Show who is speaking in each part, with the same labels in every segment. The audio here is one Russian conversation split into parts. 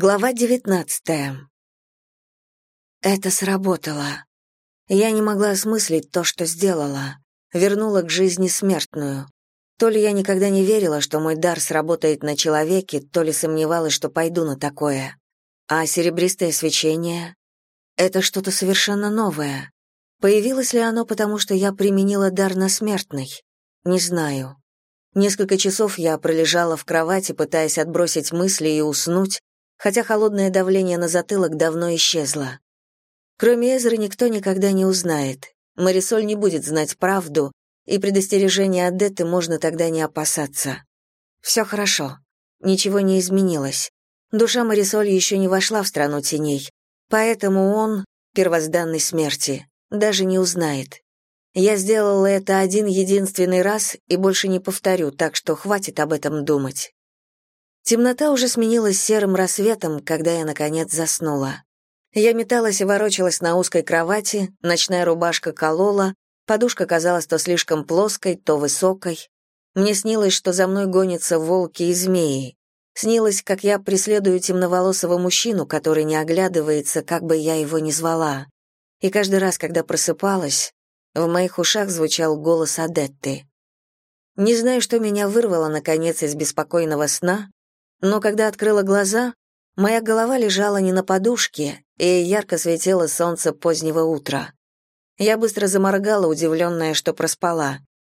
Speaker 1: Глава девятнадцатая. Это сработало. Я не могла осмыслить то, что сделала. Вернула к жизни смертную. То ли я никогда не верила, что мой дар сработает на человеке, то ли сомневалась, что пойду на такое. А серебристое свечение — это что-то совершенно новое. Появилось ли оно потому, что я применила дар на смертный? Не знаю. Несколько часов я пролежала в кровати, пытаясь отбросить мысли и уснуть, хотя холодное давление на затылок давно исчезло. Кроме Эзры никто никогда не узнает. Марисоль не будет знать правду, и предостережения Адетты можно тогда не опасаться. Все хорошо. Ничего не изменилось. Душа Марисоль еще не вошла в страну теней, поэтому он, первозданный смерти, даже не узнает. Я сделала это один единственный раз и больше не повторю, так что хватит об этом думать. Темнота уже сменилась серым рассветом, когда я, наконец, заснула. Я металась и ворочалась на узкой кровати, ночная рубашка колола, подушка казалась то слишком плоской, то высокой. Мне снилось, что за мной гонятся волки и змеи. Снилось, как я преследую темноволосого мужчину, который не оглядывается, как бы я его ни звала. И каждый раз, когда просыпалась, в моих ушах звучал голос Адетты. Не знаю, что меня вырвало, наконец, из беспокойного сна, но когда открыла глаза, моя голова лежала не на подушке, и ярко светило солнце позднего утра. Я быстро заморгала, удивленная, что проспала.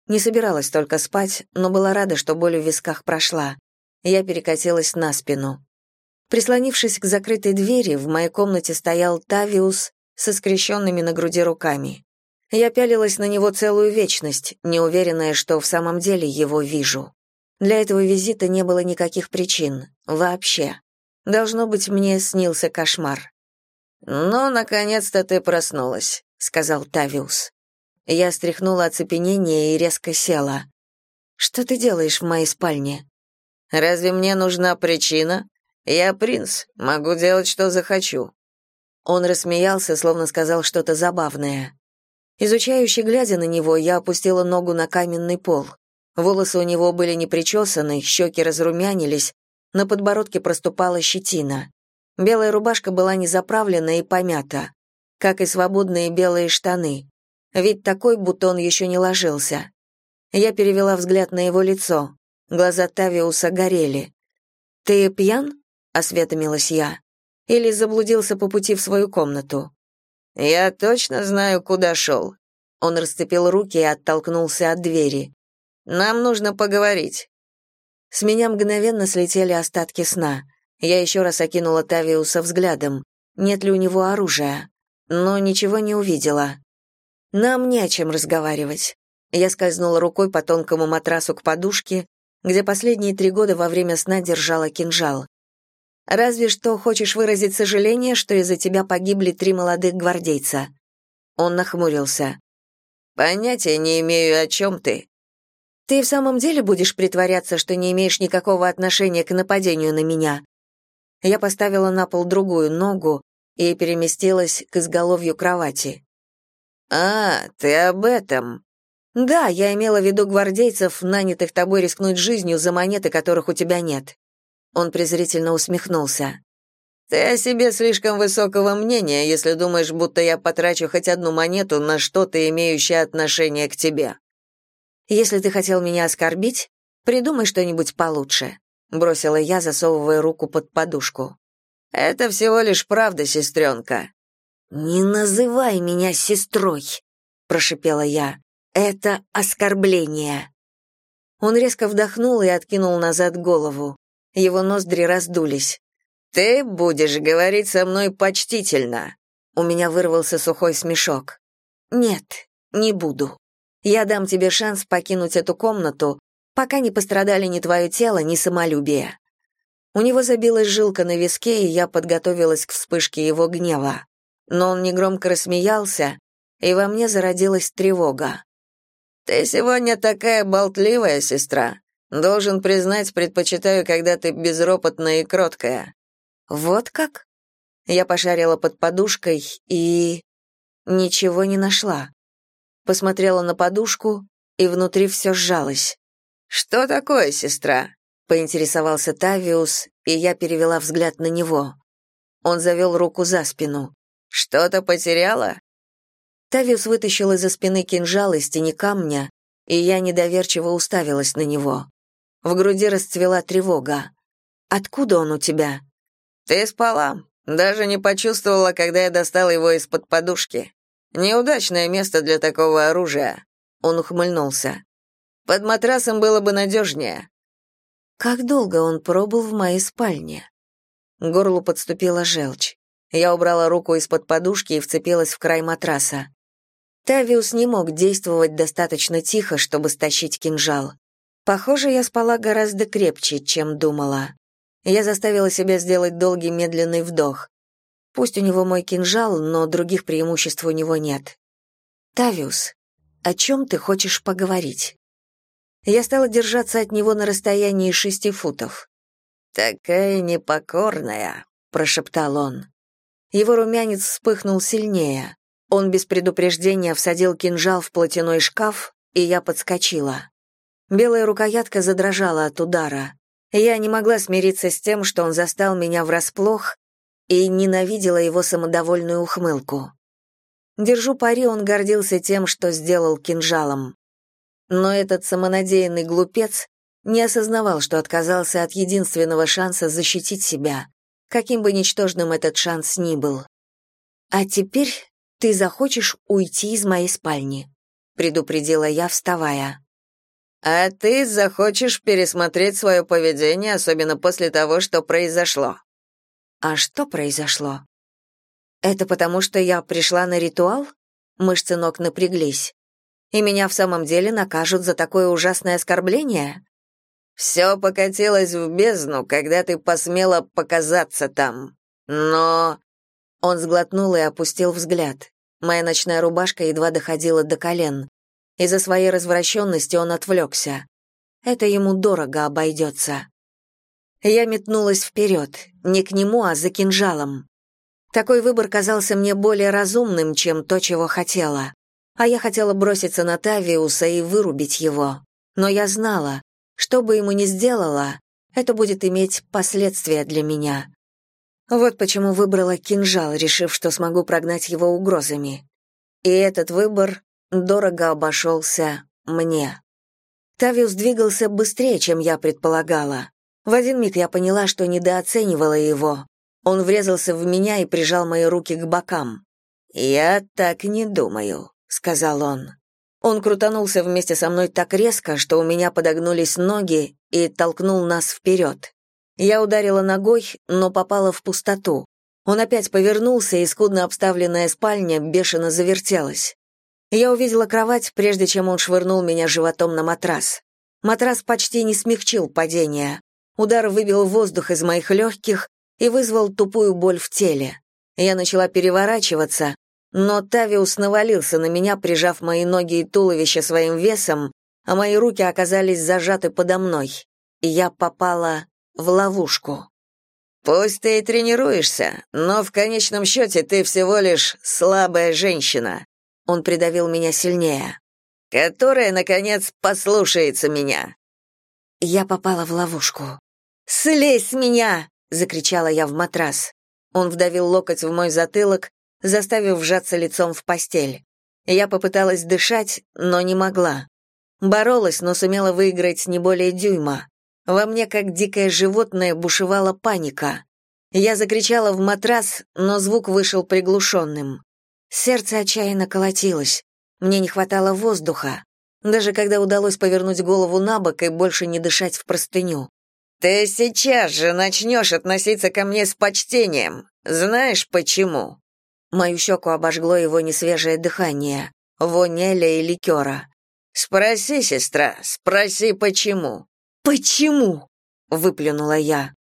Speaker 1: Не собиралась только спать, но была рада, что боль в висках прошла. Я перекатилась на спину. Прислонившись к закрытой двери, в моей комнате стоял Тавиус со скрещенными на груди руками. Я пялилась на него целую вечность, неуверенная, что в самом деле его вижу. Для этого визита не было никаких причин. Вообще. Должно быть, мне снился кошмар. «Ну, наконец-то ты проснулась», — сказал Тавиус. Я стряхнула оцепенение и резко села. «Что ты делаешь в моей спальне?» «Разве мне нужна причина? Я принц, могу делать, что захочу». Он рассмеялся, словно сказал что-то забавное. Изучающе глядя на него, я опустила ногу на каменный пол. Волосы у него были не причесаны, щеки разрумянились, на подбородке проступала щетина. Белая рубашка была не заправлена и помята, как и свободные белые штаны. Вид такой, будто он еще не ложился. Я перевела взгляд на его лицо. Глаза Тавиуса горели. «Ты пьян?» — осведомилась я. «Или заблудился по пути в свою комнату?» «Я точно знаю, куда шел». Он расцепил руки и оттолкнулся от двери. Нам нужно поговорить». С меня мгновенно слетели остатки сна. Я еще раз окинула Тавиуса взглядом. Нет ли у него оружия? Но ничего не увидела. Нам не о чем разговаривать. Я скользнула рукой по тонкому матрасу к подушке, где последние три года во время сна держала кинжал. Разве что хочешь выразить сожаление, что из-за тебя погибли три молодых гвардейца. Он нахмурился. Понятия не имею, о чем ты. Ты в самом деле будешь притворяться, что не имеешь никакого отношения к нападению на меня? Я поставила на пол другую ногу и переместилась к изголовью кровати. А, ты об этом? Да, я имела в виду гвардейцев, нанятых тобой рискнуть жизнью за монеты, которых у тебя нет. Он презрительно усмехнулся. Ты о себе слишком высокого мнения, если думаешь, будто я потрачу хоть одну монету на что-то, имеющее отношение к тебе. Если ты хотел меня оскорбить, придумай что-нибудь получше», — бросила я, засовывая руку под подушку. «Это всего лишь правда, сестренка». «Не называй меня сестрой», — прошипела я. «Это оскорбление». Он резко вдохнул и откинул назад голову. Его ноздри раздулись. «Ты будешь говорить со мной почтительно». У меня вырвался сухой смешок. «Нет, не буду». Я дам тебе шанс покинуть эту комнату, пока не пострадали ни твое тело, ни самолюбие». У него забилась жилка на виске, и я подготовилась к вспышке его гнева. Но он негромко рассмеялся, и во мне зародилась тревога. «Ты сегодня такая болтливая, сестра. Должен признать, предпочитаю, когда ты безропотная и кроткая». «Вот как?» Я пошарила под подушкой и... ничего не нашла посмотрела на подушку, и внутри все сжалось. «Что такое, сестра?» — поинтересовался Тавиус, и я перевела взгляд на него. Он завел руку за спину. «Что-то потеряла?» Тавиус вытащил из-за спины кинжал из тени камня, и я недоверчиво уставилась на него. В груди расцвела тревога. «Откуда он у тебя?» «Ты спала. Даже не почувствовала, когда я достала его из-под подушки. Неудачное место для такого оружия». Он ухмыльнулся. «Под матрасом было бы надежнее». Как долго он пробыл в моей спальне? Горлу подступила желчь. Я убрала руку из-под подушки и вцепилась в край матраса. Тавиус не мог действовать достаточно тихо, чтобы стащить кинжал. Похоже, я спала гораздо крепче, чем думала. Я заставила себя сделать долгий медленный вдох. Пусть у него мой кинжал, но других преимуществ у него нет. Тавиус, о чем ты хочешь поговорить? Я стала держаться от него на расстоянии шести футов. «Такая непокорная», — прошептал он. Его румянец вспыхнул сильнее. Он без предупреждения всадил кинжал в платяной шкаф, и я подскочила. Белая рукоятка задрожала от удара. Я не могла смириться с тем, что он застал меня врасплох, и ненавидела его самодовольную ухмылку. Держу пари, он гордился тем, что сделал кинжалом. Но этот самонадеянный глупец не осознавал, что отказался от единственного шанса защитить себя, каким бы ничтожным этот шанс ни был. А теперь ты захочешь уйти из моей спальни, предупредила я, вставая. А ты захочешь пересмотреть свое поведение, особенно после того, что произошло. А что произошло? Это потому, что я пришла на ритуал? Мышцы ног напряглись. И меня в самом деле накажут за такое ужасное оскорбление? Все покатилось в бездну, когда ты посмела показаться там. Но он сглотнул и опустил взгляд. Моя ночная рубашка едва доходила до колен. Из-за своей развращенности он отвлекся. Это ему дорого обойдется. Я метнулась вперед, не к нему, а за кинжалом. Такой выбор казался мне более разумным, чем то, чего хотела. А я хотела броситься на Тавиуса и вырубить его. Но я знала, что бы ему ни сделала, это будет иметь последствия для меня. Вот почему выбрала кинжал, решив, что смогу прогнать его угрозами. И этот выбор дорого обошелся мне. Тавиус двигался быстрее, чем я предполагала. В один миг я поняла, что недооценивала его. Он врезался в меня и прижал мои руки к бокам. «Я так не думаю», — сказал он. Он крутанулся вместе со мной так резко, что у меня подогнулись ноги и толкнул нас вперед. Я ударила ногой, но попала в пустоту. Он опять повернулся, и скудно обставленная спальня бешено завертелась. Я увидела кровать, прежде чем он швырнул меня животом на матрас. Матрас почти не смягчил падение. Удар выбил воздух из моих легких и вызвал тупую боль в теле. Я начала переворачиваться, но Тавиус навалился на меня, прижав мои ноги и туловище своим весом, а мои руки оказались зажаты подо мной. Я попала в ловушку. «Пусть ты и тренируешься, но в конечном счете ты всего лишь слабая женщина». Он придавил меня сильнее. «Которая, наконец, послушается меня». Я попала в ловушку. «Слезь с меня!» — закричала я в матрас. Он вдавил локоть в мой затылок, заставив вжаться лицом в постель. Я попыталась дышать, но не могла. Боролась, но сумела выиграть не более дюйма. Во мне, как дикое животное, бушевала паника. Я закричала в матрас, но звук вышел приглушенным. Сердце отчаянно колотилось. Мне не хватало воздуха, даже когда удалось повернуть голову на бок и больше не дышать в простыню. «Ты сейчас же начнешь относиться ко мне с почтением. Знаешь почему?» Мою щеку обожгло его несвежее дыхание, вонь эля и ликера. «Спроси, сестра, спроси, почему?» «Почему?» — выплюнула я.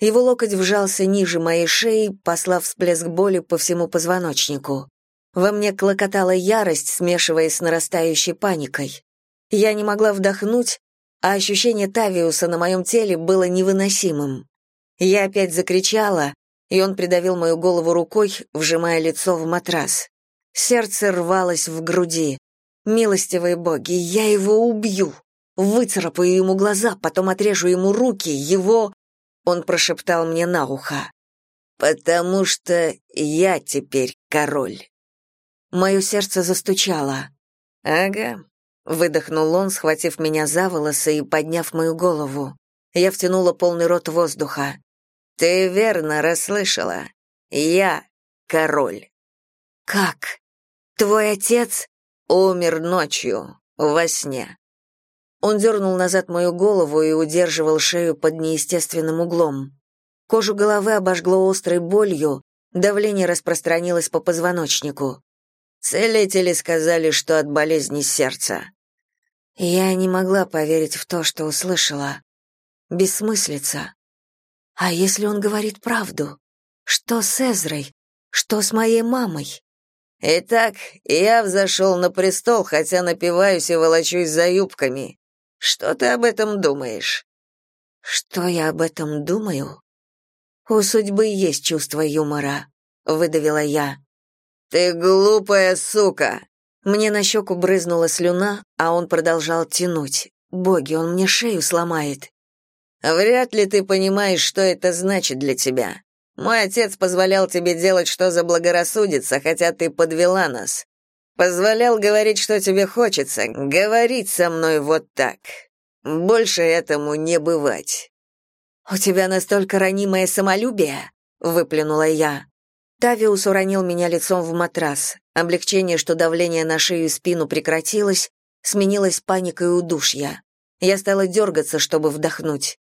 Speaker 1: Его локоть вжался ниже моей шеи, послав всплеск боли по всему позвоночнику. Во мне клокотала ярость, смешиваясь с нарастающей паникой. Я не могла вдохнуть, а ощущение Тавиуса на моем теле было невыносимым. Я опять закричала, и он придавил мою голову рукой, вжимая лицо в матрас. Сердце рвалось в груди. Милостивые боги, я его убью. Выцарапаю ему глаза, потом отрежу ему руки, его... Он прошептал мне на ухо. «Потому что я теперь король». Мое сердце застучало. «Ага», — выдохнул он, схватив меня за волосы и подняв мою голову. Я втянула полный рот воздуха. «Ты верно расслышала. Я король». «Как? Твой отец?» «Умер ночью, во сне». Он дернул назад мою голову и удерживал шею под неестественным углом. Кожу головы обожгло острой болью, давление распространилось по позвоночнику. Целители сказали, что от болезни сердца. Я не могла поверить в то, что услышала. Бессмыслица. А если он говорит правду? Что с Эзрой? Что с моей мамой? Итак, я взошел на престол, хотя напиваюсь и волочусь за юбками. Что ты об этом думаешь? Что я об этом думаю? У судьбы есть чувство юмора, выдавила я. Ты глупая сука. Мне на щеку брызнула слюна, а он продолжал тянуть. Боги, он мне шею сломает. Вряд ли ты понимаешь, что это значит для тебя. Мой отец позволял тебе делать, что заблагорассудится, хотя ты подвела нас. Позволял говорить, что тебе хочется, говорить со мной вот так. Больше этому не бывать. У тебя настолько ранимое самолюбие, выплюнула я. Тавиус уронил меня лицом в матрас. Облегчение, что давление на шею и спину прекратилось, сменилось паникой удушья. Я стала дергаться, чтобы вдохнуть.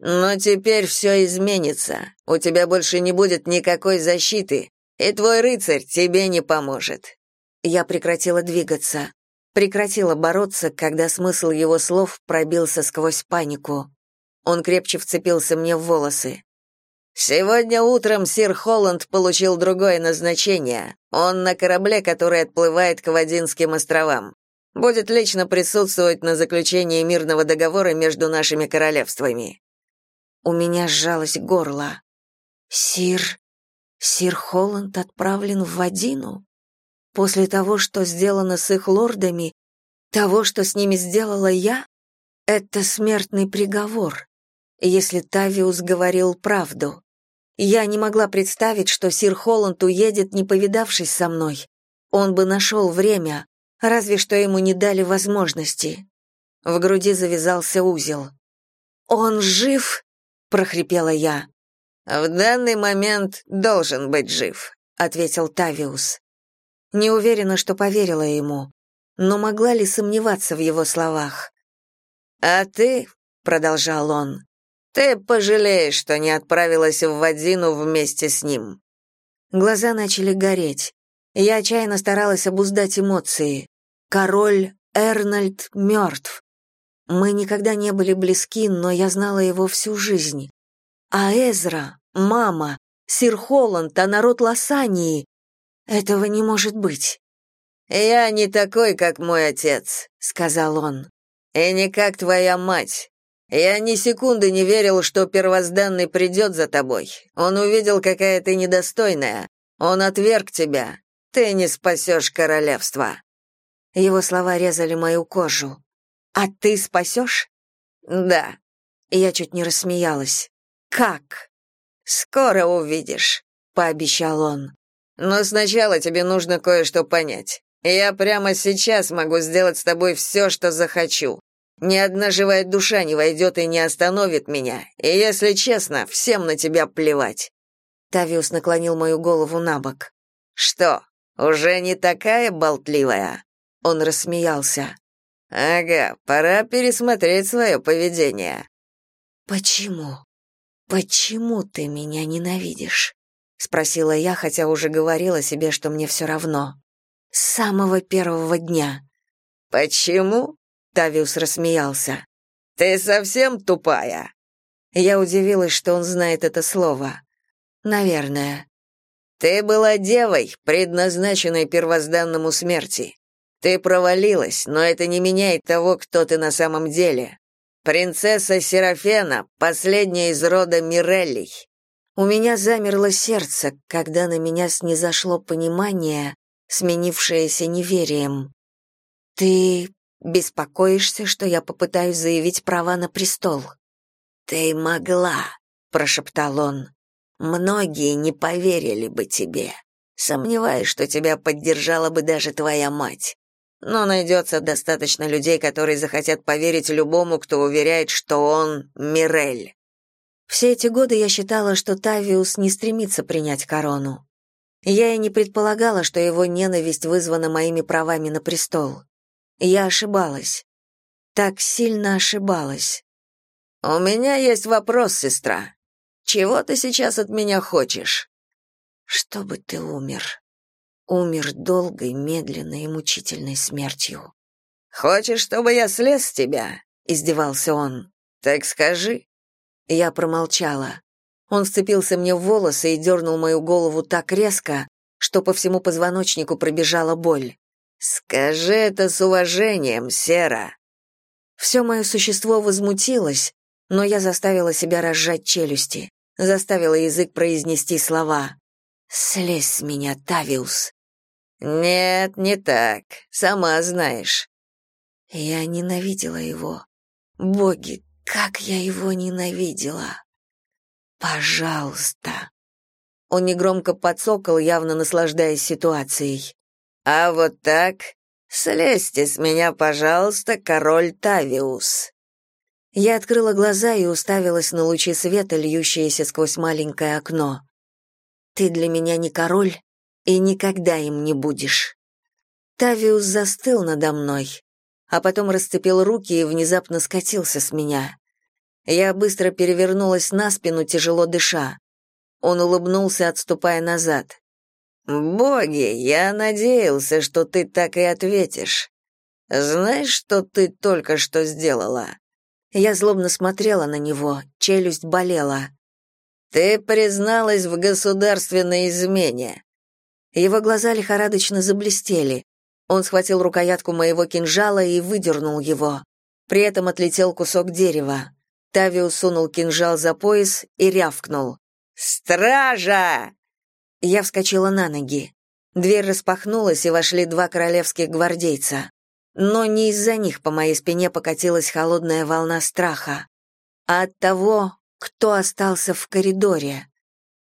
Speaker 1: Но теперь все изменится. У тебя больше не будет никакой защиты, и твой рыцарь тебе не поможет. Я прекратила двигаться, прекратила бороться, когда смысл его слов пробился сквозь панику. Он крепче вцепился мне в волосы. Сегодня утром сир Холланд получил другое назначение. Он на корабле, который отплывает к Вадинским островам. Будет лично присутствовать на заключении мирного договора между нашими королевствами. У меня сжалось горло. Сир... Сир Холланд отправлен в Вадину? После того, что сделано с их лордами, того, что с ними сделала я? Это смертный приговор, если Тавиус говорил правду. Я не могла представить, что сир Холланд уедет, не повидавшись со мной. Он бы нашел время, разве что ему не дали возможности. В груди завязался узел. «Он жив?» прохрипела я. В данный момент должен быть жив, ответил Тавиус. Не уверена, что поверила ему, но могла ли сомневаться в его словах. А ты, продолжал он, ты пожалеешь, что не отправилась в Вадину вместе с ним. Глаза начали гореть. Я отчаянно старалась обуздать эмоции. Король Эрнольд мертв. Мы никогда не были близки, но я знала его всю жизнь. А Эзра, мама, сир Холланд, а народ Лосании — этого не может быть. «Я не такой, как мой отец», — сказал он, — «и не как твоя мать. Я ни секунды не верил, что первозданный придет за тобой. Он увидел, какая ты недостойная. Он отверг тебя. Ты не спасешь королевство». Его слова резали мою кожу. «А ты спасешь?» «Да». Я чуть не рассмеялась. «Как?» «Скоро увидишь», — пообещал он. «Но сначала тебе нужно кое-что понять. Я прямо сейчас могу сделать с тобой все, что захочу. Ни одна живая душа не войдет и не остановит меня. И если честно, всем на тебя плевать». Тавиус наклонил мою голову на бок. «Что, уже не такая болтливая?» Он рассмеялся. Ага, пора пересмотреть свое поведение. Почему? Почему ты меня ненавидишь? спросила я, хотя уже говорила себе, что мне все равно. С самого первого дня. Почему? Тавиус рассмеялся. Ты совсем тупая. Я удивилась, что он знает это слово. Наверное. Ты была девой, предназначенной первозданному смерти. Ты провалилась, но это не меняет того, кто ты на самом деле. Принцесса Серафена, последняя из рода Миреллий. У меня замерло сердце, когда на меня снизошло понимание, сменившееся неверием. Ты беспокоишься, что я попытаюсь заявить права на престол? Ты могла, прошептал он. Многие не поверили бы тебе. Сомневаюсь, что тебя поддержала бы даже твоя мать. Но найдется достаточно людей, которые захотят поверить любому, кто уверяет, что он Мирель. Все эти годы я считала, что Тавиус не стремится принять корону. Я и не предполагала, что его ненависть вызвана моими правами на престол. Я ошибалась. Так сильно ошибалась. «У меня есть вопрос, сестра. Чего ты сейчас от меня хочешь?» «Чтобы ты умер. Умер долгой, медленной и мучительной смертью». «Хочешь, чтобы я слез с тебя?» — издевался он. «Так скажи». Я промолчала. Он вцепился мне в волосы и дернул мою голову так резко, что по всему позвоночнику пробежала боль. «Скажи это с уважением, Сера!» Все мое существо возмутилось, но я заставила себя разжать челюсти, заставила язык произнести слова. «Слезь с меня, Тавиус!» «Нет, не так, сама знаешь». Я ненавидела его. Боги, как я его ненавидела! Пожалуйста. Он негромко подсокал, явно наслаждаясь ситуацией. А вот так, слезьте с меня, пожалуйста, король Тавиус. Я открыла глаза и уставилась на лучи света, льющиеся сквозь маленькое окно. «Ты для меня не король, и никогда им не будешь». Тавиус застыл надо мной, а потом расцепил руки и внезапно скатился с меня. Я быстро перевернулась на спину, тяжело дыша. Он улыбнулся, отступая назад. «Боги, я надеялся, что ты так и ответишь. Знаешь, что ты только что сделала?» Я злобно смотрела на него, челюсть болела. «Ты призналась в государственной измене». Его глаза лихорадочно заблестели. Он схватил рукоятку моего кинжала и выдернул его. При этом отлетел кусок дерева. Тавиус сунул кинжал за пояс и рявкнул. «Стража!» Я вскочила на ноги. Дверь распахнулась, и вошли два королевских гвардейца. Но не из-за них по моей спине покатилась холодная волна страха, а от того, кто остался в коридоре.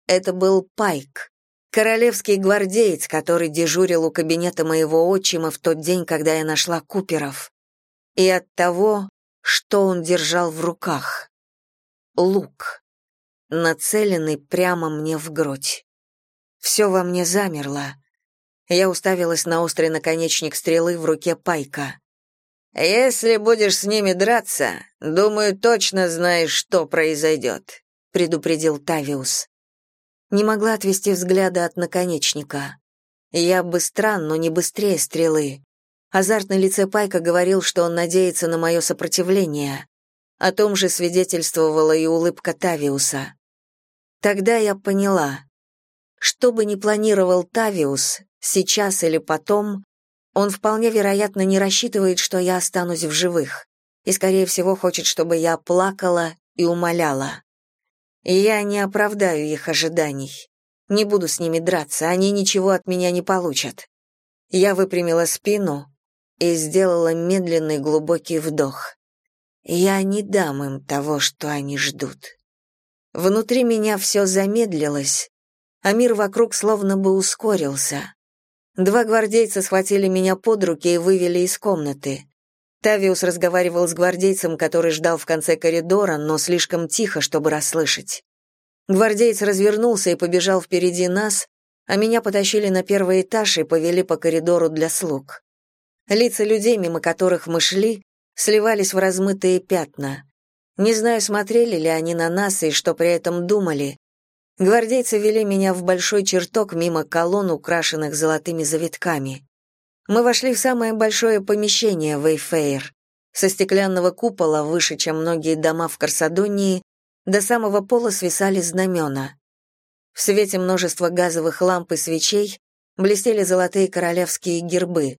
Speaker 1: Это был Пайк, королевский гвардеец, который дежурил у кабинета моего отчима в тот день, когда я нашла Куперов. И от того, что он держал в руках. Лук, нацеленный прямо мне в грудь. Все во мне замерло, я уставилась на острый наконечник стрелы в руке Пайка. «Если будешь с ними драться, думаю, точно знаешь, что произойдет», — предупредил Тавиус. Не могла отвести взгляда от наконечника. Я быстра, но не быстрее стрелы. Азарт на лице Пайка говорил, что он надеется на мое сопротивление. О том же свидетельствовала и улыбка Тавиуса. Тогда я поняла. Что бы ни планировал Тавиус, сейчас или потом, он вполне вероятно не рассчитывает, что я останусь в живых, и, скорее всего, хочет, чтобы я плакала и умоляла. я не оправдаю их ожиданий. Не буду с ними драться, они ничего от меня не получат. Я выпрямила спину и сделала медленный глубокий вдох. Я не дам им того, что они ждут. Внутри меня все замедлилось, а мир вокруг словно бы ускорился. Два гвардейца схватили меня под руки и вывели из комнаты. Тавиус разговаривал с гвардейцем, который ждал в конце коридора, но слишком тихо, чтобы расслышать. Гвардеец развернулся и побежал впереди нас, а меня потащили на первый этаж и повели по коридору для слуг. Лица людей, мимо которых мы шли, сливались в размытые пятна. Не знаю, смотрели ли они на нас и что при этом думали, Гвардейцы вели меня в большой чертог мимо колонн, украшенных золотыми завитками. Мы вошли в самое большое помещение Вейфейр. Со стеклянного купола, выше, чем многие дома в Корсадонии, до самого пола свисали знамена. В свете множества газовых ламп и свечей блестели золотые королевские гербы.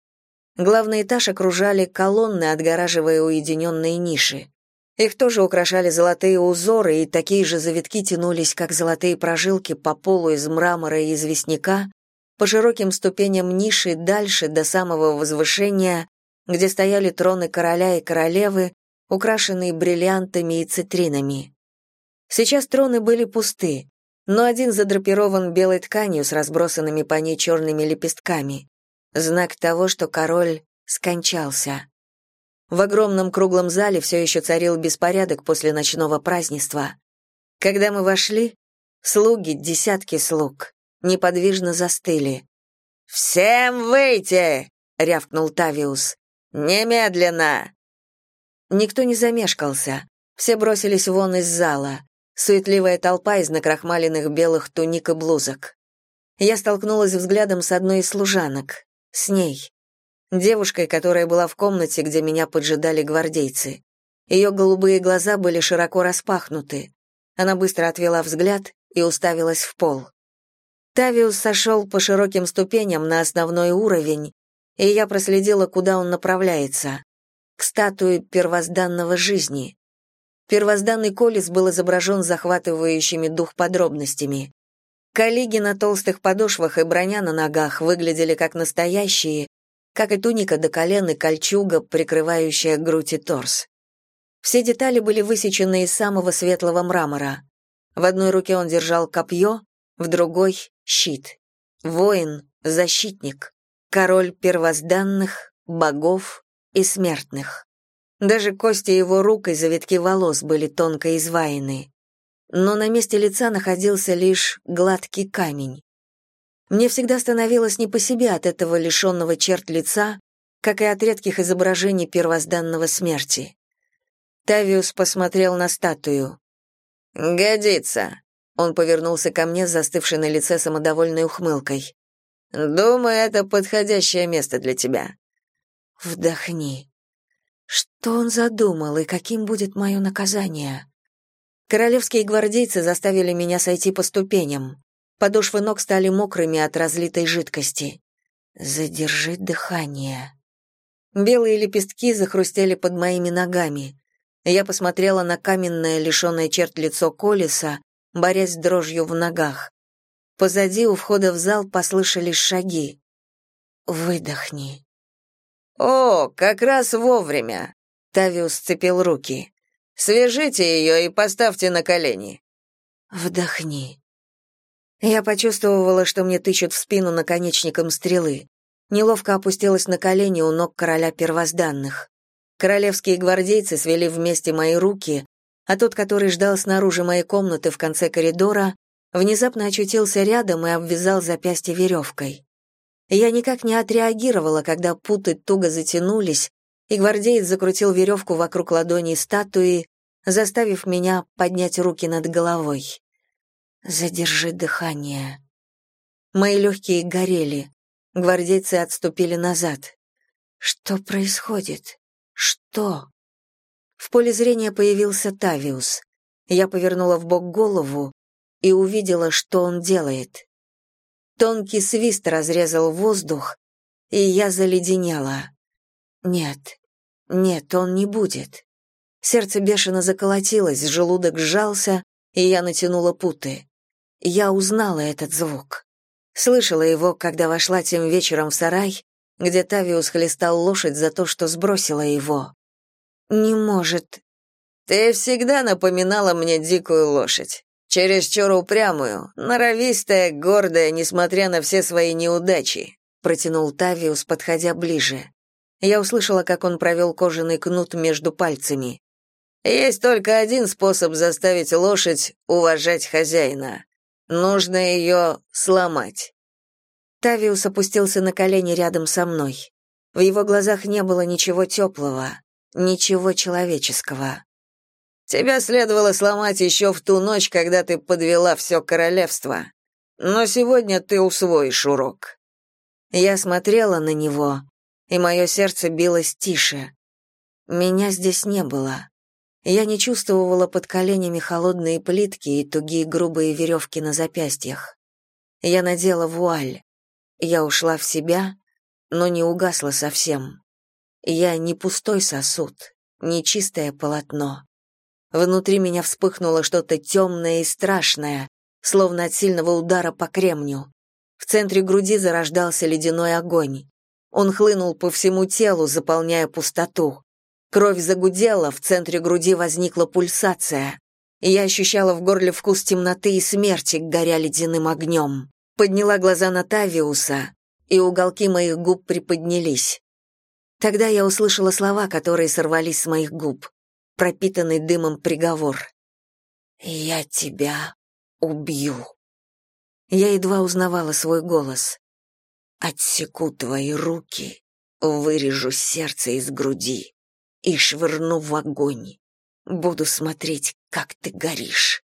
Speaker 1: Главный этаж окружали колонны, отгораживая уединенные ниши. Их тоже украшали золотые узоры, и такие же завитки тянулись, как золотые прожилки по полу из мрамора и известняка, по широким ступеням ниши дальше до самого возвышения, где стояли троны короля и королевы, украшенные бриллиантами и цитринами. Сейчас троны были пусты, но один задрапирован белой тканью с разбросанными по ней черными лепестками. Знак того, что король скончался. В огромном круглом зале все еще царил беспорядок после ночного празднества. Когда мы вошли, слуги, десятки слуг, неподвижно застыли. «Всем выйти!» — рявкнул Тавиус. «Немедленно!» Никто не замешкался. Все бросились вон из зала. Суетливая толпа из накрахмаленных белых туник и блузок. Я столкнулась взглядом с одной из служанок. С ней. Девушкой, которая была в комнате, где меня поджидали гвардейцы. Ее голубые глаза были широко распахнуты. Она быстро отвела взгляд и уставилась в пол. Тавиус сошел по широким ступеням на основной уровень, и я проследила, куда он направляется. К статуе первозданного жизни. Первозданный колес был изображен захватывающими дух подробностями. Коллеги на толстых подошвах и броня на ногах выглядели как настоящие, как и туника до колен и кольчуга, прикрывающая грудь и торс. Все детали были высечены из самого светлого мрамора. В одной руке он держал копье, в другой — щит. Воин, защитник, король первозданных, богов и смертных. Даже кости его рук и завитки волос были тонко изваяны. Но на месте лица находился лишь гладкий камень. Мне всегда становилось не по себе от этого лишенного черт лица, как и от редких изображений первозданного смерти. Тавиус посмотрел на статую. «Годится», он повернулся ко мне, застывший на лице самодовольной ухмылкой. «Думаю, это подходящее место для тебя». «Вдохни. Что он задумал и каким будет мое наказание?» Королевские гвардейцы заставили меня сойти по ступеням. Подошвы ног стали мокрыми от разлитой жидкости. «Задержи дыхание». Белые лепестки захрустели под моими ногами. Я посмотрела на каменное, лишенное черт лицо Колеса, борясь с дрожью в ногах. Позади у входа в зал послышались шаги. «Выдохни». «О, как раз вовремя!» Тавиус сцепил руки. «Свяжите ее и поставьте на колени». «Вдохни». Я почувствовала, что мне тычут в спину наконечником стрелы. Неловко опустилась на колени у ног короля первозданных. Королевские гвардейцы свели вместе мои руки, а тот, который ждал снаружи моей комнаты в конце коридора, внезапно очутился рядом и обвязал запястье веревкой. Я никак не отреагировала, когда путы туго затянулись, и гвардеец закрутил веревку вокруг ладони статуи, заставив меня поднять руки над головой. «Задержи дыхание». Мои легкие горели. Гвардейцы отступили назад. «Что происходит? Что?» В поле зрения появился Тавиус. Я повернула в бок голову и увидела, что он делает. Тонкий свист разрезал воздух, и я заледенела. Нет, нет, он не будет. Сердце бешено заколотилось, желудок сжался, и я натянула путы. Я узнала этот звук. Слышала его, когда вошла тем вечером в сарай, где Тавиус хлестал лошадь за то, что сбросила его. Не может. Ты всегда напоминала мне дикую лошадь. Чересчур упрямую, норовистая, гордая, несмотря на все свои неудачи, протянул Тавиус, подходя ближе. Я услышала, как он провел кожаный кнут между пальцами. Есть только один способ заставить лошадь уважать хозяина. Нужно ее сломать. Тавиус опустился на колени рядом со мной. В его глазах не было ничего теплого, Ничего человеческого. Тебя следовало сломать еще в ту ночь, когда ты подвела все королевство. Но сегодня ты усвоишь урок. Я смотрела на него, и мое сердце билось тише. Меня здесь не было. Я не чувствовала под коленями холодные плитки и тугие грубые веревки на запястьях. Я надела вуаль. Я ушла в себя, но не угасла совсем. Я не пустой сосуд, не чистое полотно. Внутри меня вспыхнуло что-то темное и страшное, словно от сильного удара по кремню. В центре груди зарождался ледяной огонь. Он хлынул по всему телу, заполняя пустоту. Кровь загудела, в центре груди возникла пульсация. я ощущала в горле вкус темноты и смерти, горя ледяным огнем. Подняла глаза на Тавиуса, и уголки моих губ приподнялись. Тогда я услышала слова, которые сорвались с моих губ, пропитанный дымом приговор. «Я тебя убью». Я едва узнавала свой голос. «Отсеку твои руки, вырежу сердце из груди и швырну в огонь. Буду смотреть, как ты горишь».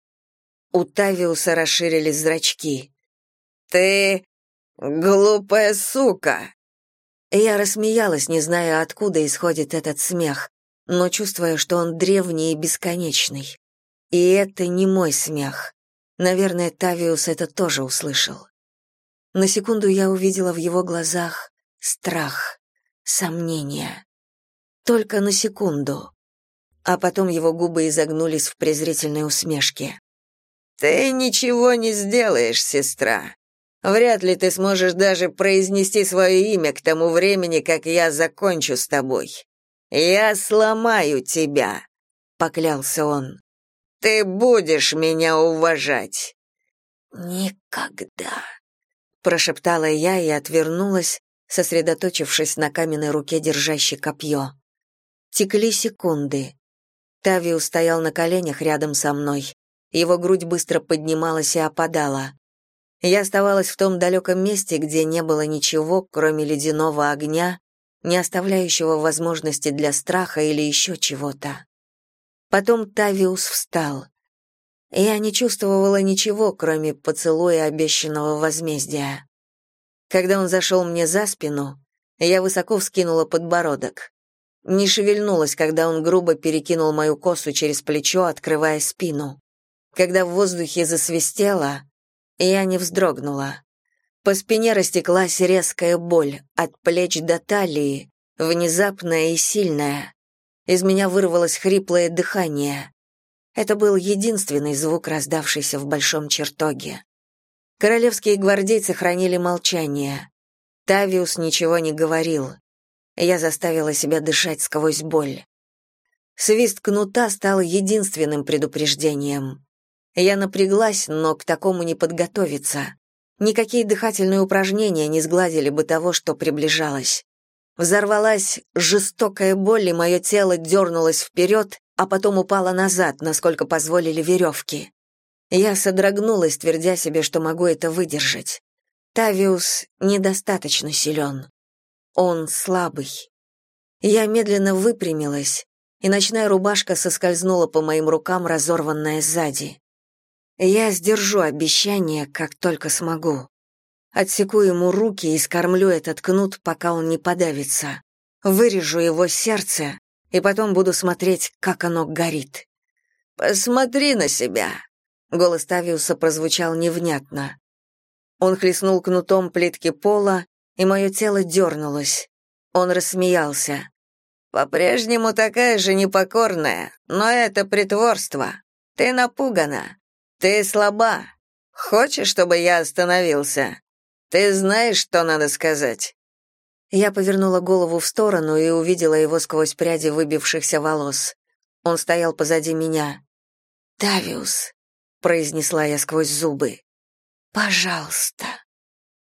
Speaker 1: У Тавиуса расширились зрачки. «Ты глупая сука!» Я рассмеялась, не зная, откуда исходит этот смех, но чувствуя, что он древний и бесконечный. И это не мой смех. Наверное, Тавиус это тоже услышал. На секунду я увидела в его глазах страх, сомнение. Только на секунду. А потом его губы изогнулись в презрительной усмешке. «Ты ничего не сделаешь, сестра. Вряд ли ты сможешь даже произнести свое имя к тому времени, как я закончу с тобой. Я сломаю тебя», — поклялся он. Ты будешь меня уважать. Никогда, прошептала я и отвернулась, сосредоточившись на каменной руке, держащей копье. Текли секунды. Тавиус стоял на коленях рядом со мной. Его грудь быстро поднималась и опадала. Я оставалась в том далеком месте, где не было ничего, кроме ледяного огня, не оставляющего возможности для страха или еще чего-то. Потом Тавиус встал. Я не чувствовала ничего, кроме поцелуя обещанного возмездия. Когда он зашел мне за спину, я высоко вскинула подбородок. Не шевельнулась, когда он грубо перекинул мою косу через плечо, открывая спину. Когда в воздухе засвистело, я не вздрогнула. По спине растеклась резкая боль, от плеч до талии, внезапная и сильная. Из меня вырвалось хриплое дыхание. Это был единственный звук, раздавшийся в большом чертоге. Королевские гвардейцы хранили молчание. Тавиус ничего не говорил. Я заставила себя дышать сквозь боль. Свист кнута стал единственным предупреждением. Я напряглась, но к такому не подготовиться. Никакие дыхательные упражнения не сгладили бы того, что приближалось. Взорвалась жестокая боль, и мое тело дернулось вперед, а потом упало назад, насколько позволили веревки. Я содрогнулась, твердя себе, что могу это выдержать. Тавиус недостаточно силен. Он слабый. Я медленно выпрямилась, и ночная рубашка соскользнула по моим рукам, разорванная сзади. Я сдержу обещание, как только смогу. Отсеку ему руки и скормлю этот кнут, пока он не подавится. Вырежу его сердце, и потом буду смотреть, как оно горит. «Посмотри на себя!» Голос Тавиуса прозвучал невнятно. Он хлестнул кнутом плитки пола, и мое тело дернулось. Он рассмеялся. «По-прежнему такая же непокорная, но это притворство. Ты напугана. Ты слаба. Хочешь, чтобы я остановился?» Ты знаешь, что надо сказать?» Я повернула голову в сторону и увидела его сквозь пряди выбившихся волос. Он стоял позади меня. «Тавиус», — произнесла я сквозь зубы, — «пожалуйста,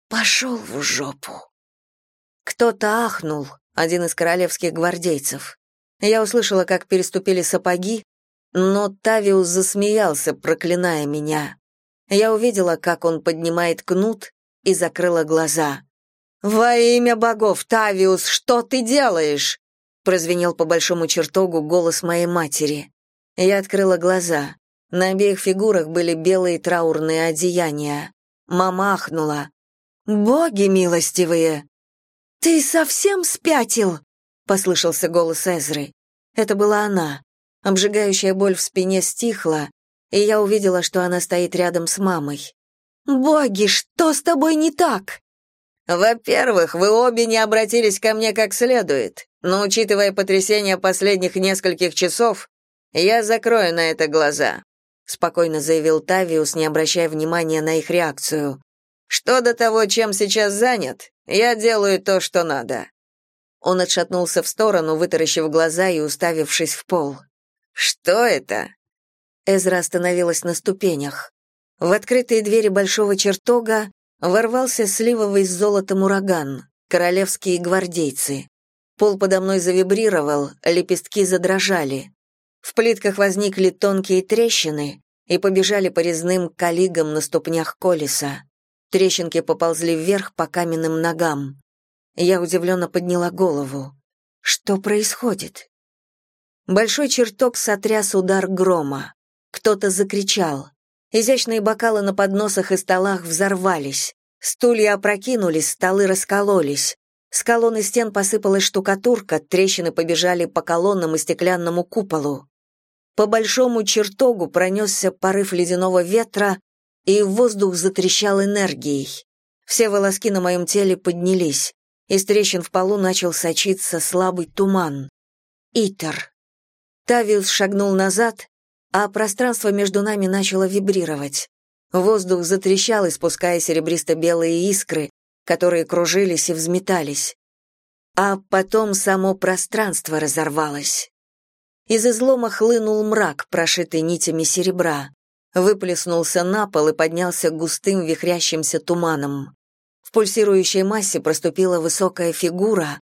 Speaker 1: пошел в жопу». Кто-то ахнул, один из королевских гвардейцев. Я услышала, как переступили сапоги, но Тавиус засмеялся, проклиная меня. Я увидела, как он поднимает кнут и закрыла глаза. «Во имя богов, Тавиус, что ты делаешь?» прозвенел по большому чертогу голос моей матери. Я открыла глаза. На обеих фигурах были белые траурные одеяния. Мама ахнула. «Боги милостивые!» «Ты совсем спятил?» — послышался голос Эзры. Это была она. Обжигающая боль в спине стихла, и я увидела, что она стоит рядом с мамой. «Боги, что с тобой не так?» «Во-первых, вы обе не обратились ко мне как следует, но, учитывая потрясение последних нескольких часов, я закрою на это глаза», спокойно заявил Тавиус, не обращая внимания на их реакцию. «Что до того, чем сейчас занят, я делаю то, что надо». Он отшатнулся в сторону, вытаращив глаза и уставившись в пол. «Что это?» Эзра остановилась на ступенях. В открытые двери большого чертога ворвался сливовый с золотом ураган, королевские гвардейцы. Пол подо мной завибрировал, лепестки задрожали. В плитках возникли тонкие трещины и побежали по резным калигам на ступнях колеса. Трещинки поползли вверх по каменным ногам. Я удивленно подняла голову. Что происходит? Большой чертог сотряс удар грома. Кто-то закричал. Изящные бокалы на подносах и столах взорвались. Стулья опрокинулись, столы раскололись. С колонны стен посыпалась штукатурка, трещины побежали по колоннам и стеклянному куполу. По большому чертогу пронесся порыв ледяного ветра, и воздух затрещал энергией. Все волоски на моем теле поднялись. Из трещин в полу начал сочиться слабый туман. Итер. Тавиус шагнул назад, а пространство между нами начало вибрировать. Воздух затрещал, испуская серебристо-белые искры, которые кружились и взметались. А потом само пространство разорвалось. Из излома хлынул мрак, прошитый нитями серебра, выплеснулся на пол и поднялся густым вихрящимся туманом. В пульсирующей массе проступила высокая фигура,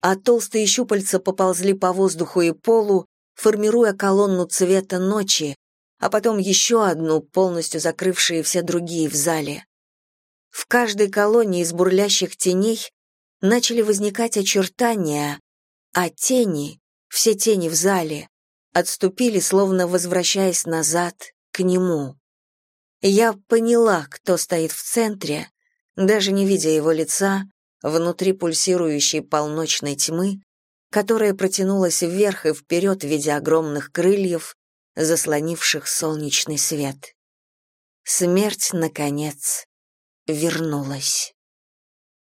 Speaker 1: а толстые щупальца поползли по воздуху и полу, формируя колонну цвета ночи, а потом еще одну, полностью закрывшие все другие в зале. В каждой колонне из бурлящих теней начали возникать очертания, а тени, все тени в зале, отступили, словно возвращаясь назад к нему. Я поняла, кто стоит в центре, даже не видя его лица, внутри пульсирующей полночной тьмы, которая протянулась вверх и вперед в виде огромных крыльев, заслонивших солнечный свет. Смерть, наконец, вернулась.